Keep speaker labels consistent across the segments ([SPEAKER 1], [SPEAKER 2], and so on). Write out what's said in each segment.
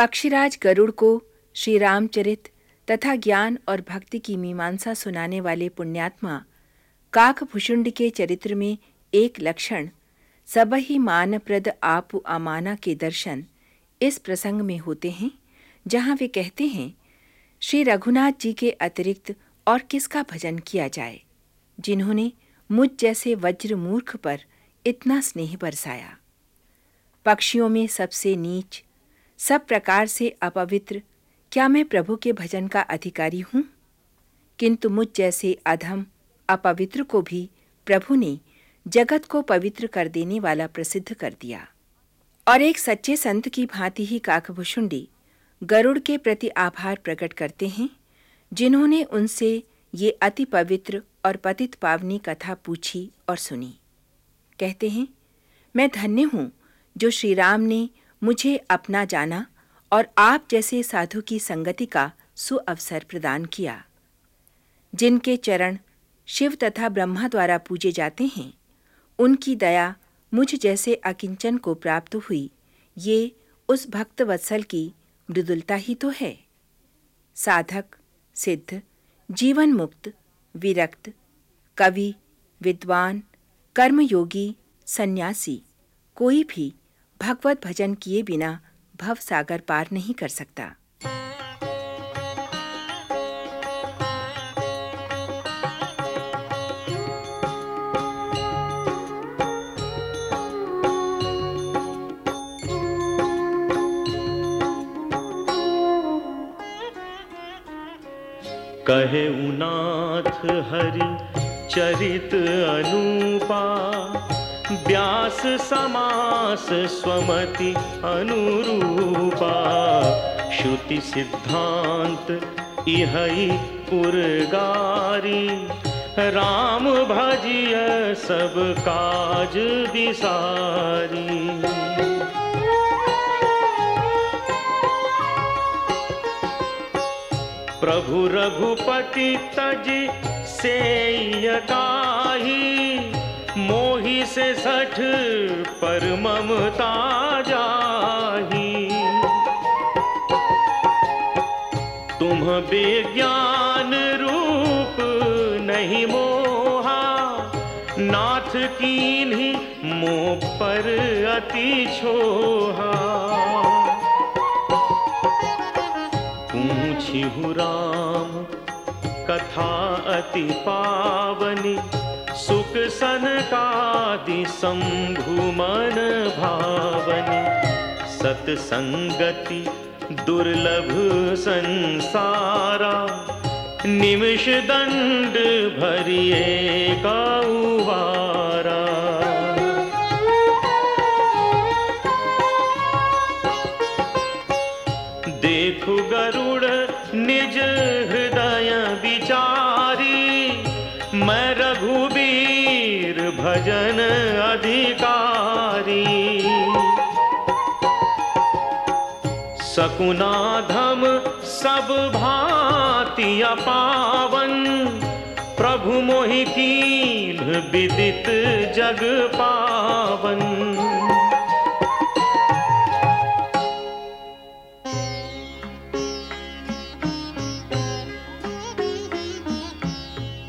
[SPEAKER 1] पक्षीराज गरुड़ को श्री रामचरित तथा ज्ञान और भक्ति की मीमांसा सुनाने वाले पुण्यात्मा काकभुषुंड के चरित्र में एक लक्षण सब ही मानप्रद आप अमाना के दर्शन इस प्रसंग में होते हैं, जहाँ वे कहते हैं, श्री रघुनाथ जी के अतिरिक्त और किसका भजन किया जाए, जिन्होंने मुझ जैसे वज्र मूर्ख पर इतना स्नेह बरसाया। पक्षियों में सबसे नीच सब प्रकार से अपवित्र। क्या मैं प्रभु के भजन का अधिकारी हूँ? किंतु मुझ जैसे अधम, अपवित्र को भी प्रभु ने जगत को पवित्र कर देने वाला प्रसिद्ध कर दिया। और एक सच्चे संत की भांति ही काकभुषुंडी गरुड़ के प्रति आभार प्रकट करते हैं, जिन्होंने उनसे ये अति पवित्र और पतित पावनी कथा पूछी और सुनी। कहते हैं, मैं धन्य हूँ जो श्री राम ने मुझे अपना जाना और आप जैसे साधु की संगति का सुअवसर प्रदान किया। जिनके चरण शिव तथा ब्रह्मा द्वारा पूजे जाते हैं, उनकी दया मुझ जैसे अकिंचन को प्राप्त हुई, ये उस भक्त वत्सल की मृदुलता ही तो है। साधक, सिद्ध जीवन मुक्त विरक्त, कवि, विद्वान, कर्मयोगी, सन्यासी, कोई भी भगवत भजन किए बिना भव सागर पार नहीं कर सकता।
[SPEAKER 2] कहे उनाथ हरि चरित अनुपा व्यास समास स्वमति अनुरूपा। श्रुति सिद्धांत इहई पुरगारी। राम भजिय सब काज विसारी। प्रभु रघुपति तज से यकाही मोही से सठ पर ममता जाही। तुम विज्ञान रूप नहीं मोहा, नाथ की मोह पर अति छोहा। पूछिहु राम, कथा अति पावनी सुख सनकादि शंभुमन भावन सतसंगति दुर्लभ संसारा निमिष दंड भरिए गौवारा सकुनाधम सब भांति पावन प्रभु मोहि कील विदित जग पावन।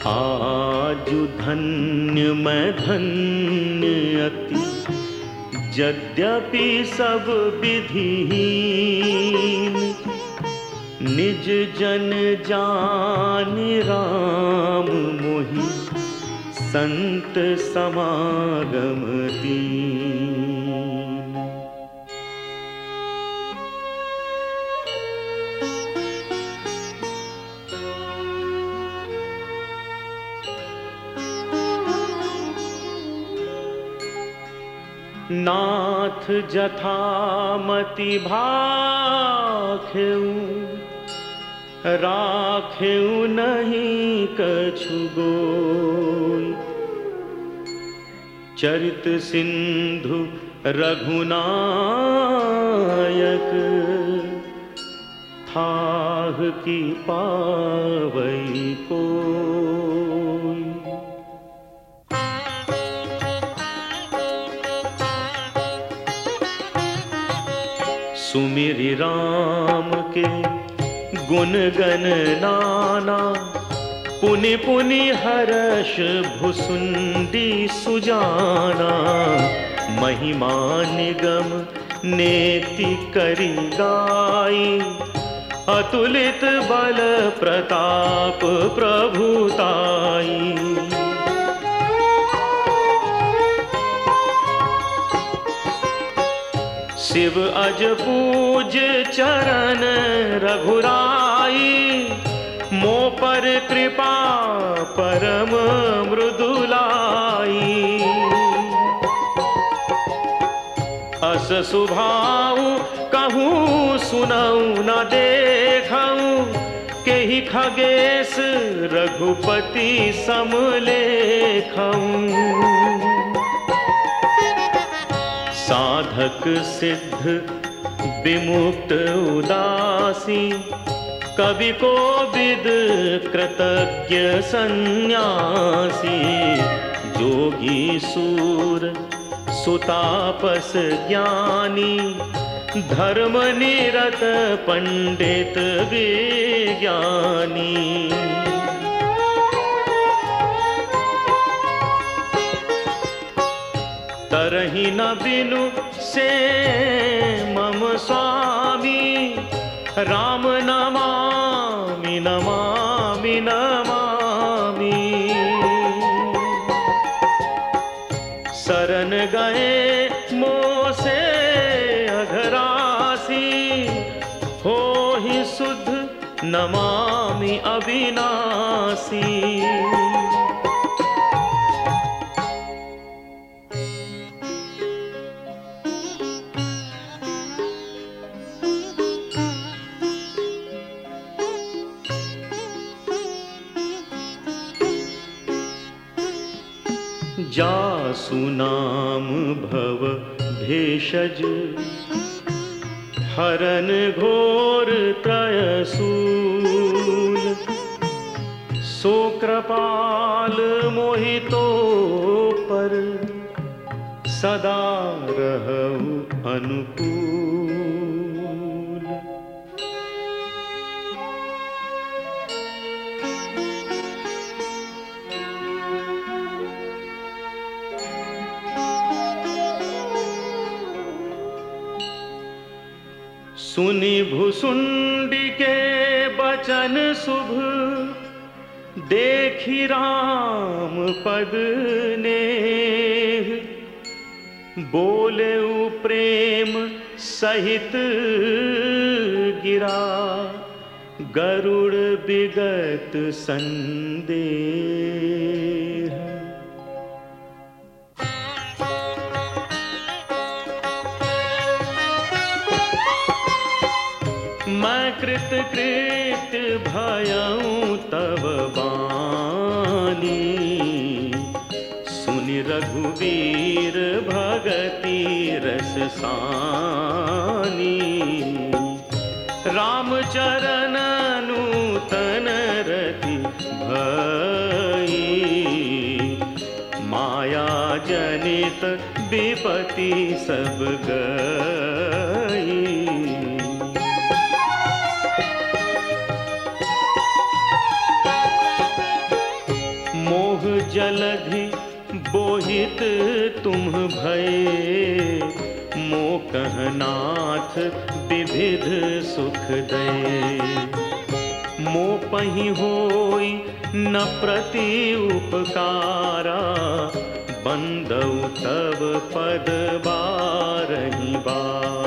[SPEAKER 2] आजु धन्य मैं धन्य अति यद्यपि सब विधि निज जन जान राम मोहि संत समागम नाथ जथामति भाखेऊ राखेऊ नहीं कछु गोई चरित सिंधु रघुनायक थाह की पावई कोई राम के गुण गण नाना। पुनि पुनि हर्ष भुसुंडी सुजाना। महिमा निगम नेति करी गाई। अतुलित बल प्रताप प्रभुताई। शिव अज पूज चरण रघुराई। मो पर कृपा परम मृदुलाई अस सुभाऊ कहूँ सुनऊ, न देखूँ के ही खगेश रघुपति समलेखऊं साधक सिद्ध, विमुक्त उदासी। कवि को विद कृतज्ञ सन्यासी। जोगी सूर, सुतापस ज्ञानी। धर्म निरत पंडित विज्ञानी। तरही न बिनु से मम स्वामी। राम नमामि नमामि नमामि। शरण गए मोसे अघरासी। हो ही शुद्ध नमामि अविनाशी। जासु नाम भव भेषज। हरन घोर त्रयसूल। सो मोहितो पर सदा रहु अनुकूल। सुनि भुसुंडी के बचन शुभ। देखी राम पद ने बोले प्रेम सहित गिरा। गरुड़ विगत संदेह। कृत कृत भयऊ तब बानी। सुनि रघुवीर भगति रस सानी। रामचरण नूतन रति भई। माया जनित विपति सब गई। जलधि बोहित तुम भय। मो कहनाथ विविध सुख दे पही होई न प्रति उपकारा। बंदौ तब पद बारही बार।